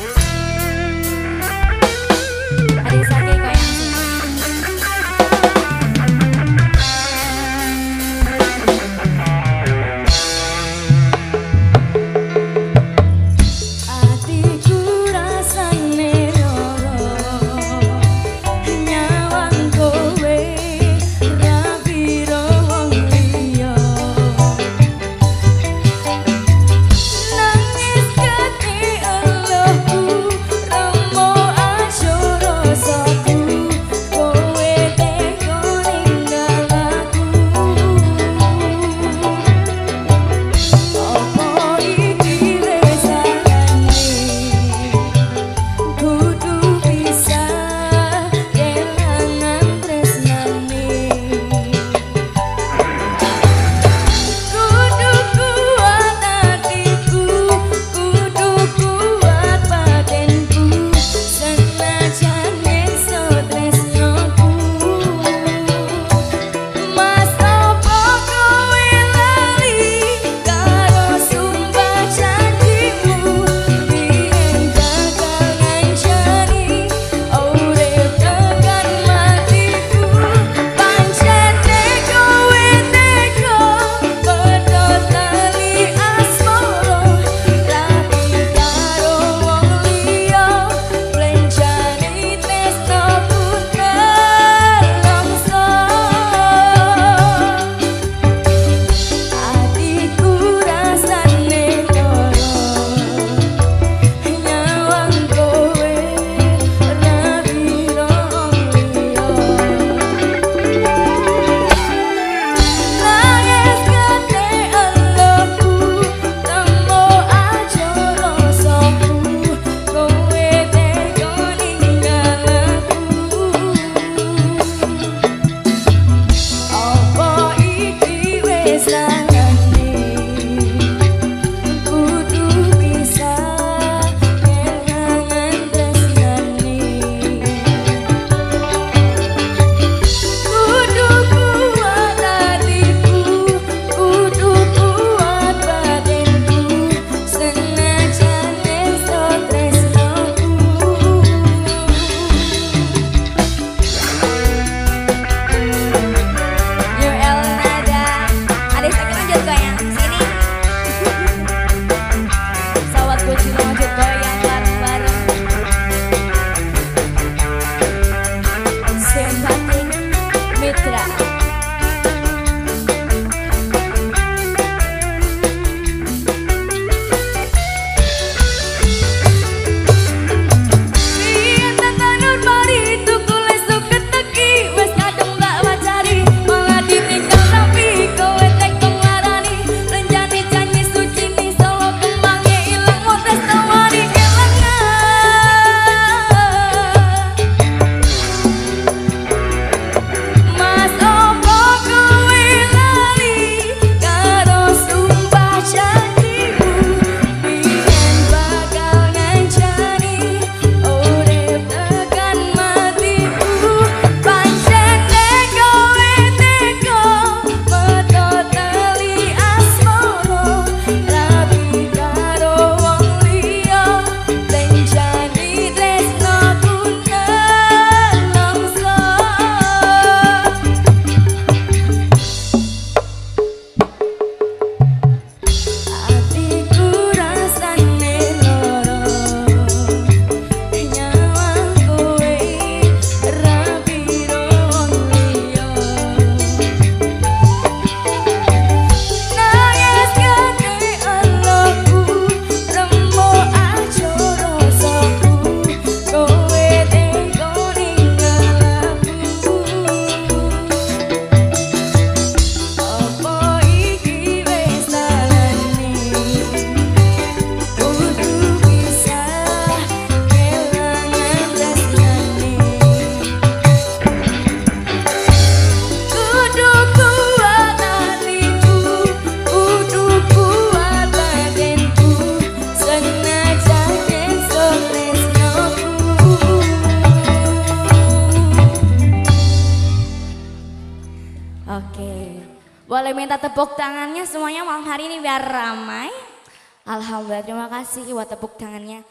Yeah. Boleh minta tepuk tangannya semuanya malam hari ini biar ramai. Alhamdulillah terima kasih buat tepuk tangannya.